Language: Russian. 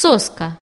соска.